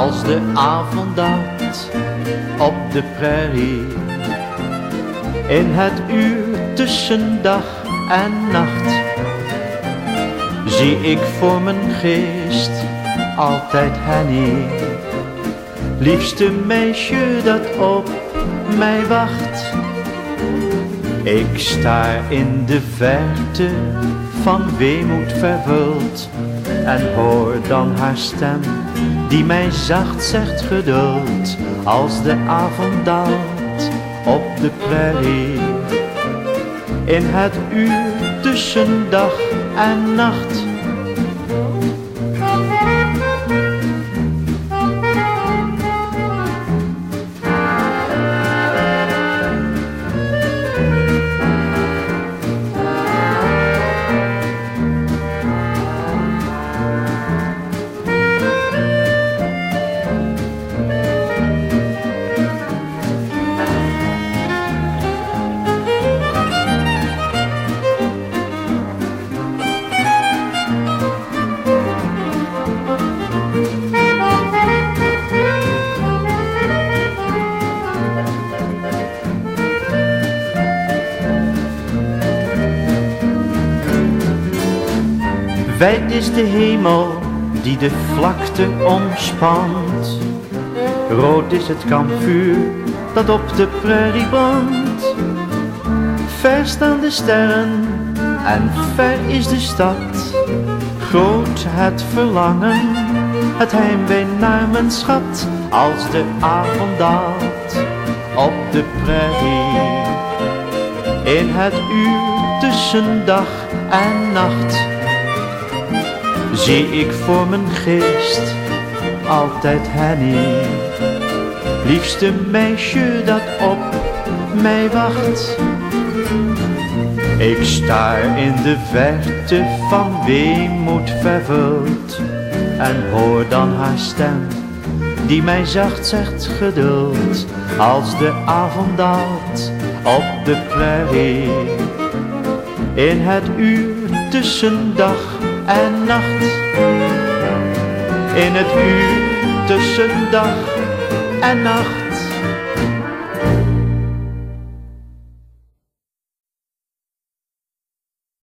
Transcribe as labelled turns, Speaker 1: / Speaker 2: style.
Speaker 1: als de avond daalt op de prairie. In het uur tussen dag en nacht zie ik voor mijn geest altijd Henny. Liefste meisje dat op mij wacht. Ik sta in de verte van weemoed vervuld en hoor dan haar stem die mij zacht zegt geduld als de avond daalt op de prairie. In het uur tussen dag en nacht Wijd is de hemel die de vlakte omspant. Rood is het kampvuur dat op de prairie brandt. Ver staan de sterren en ver is de stad. Groot het verlangen, het heimwee naar mijn schat. Als de avond daalt op de prairie. In het uur tussen dag en nacht zie ik voor mijn geest altijd Henny. Liefste meisje dat op mij wacht. Ik staar in de verte van weemoed vervuld en hoor dan haar stem die mij zacht zegt geduld als de avond daalt op de prairie. In het uur tussen dag en nacht. In het uur tussen dag en nacht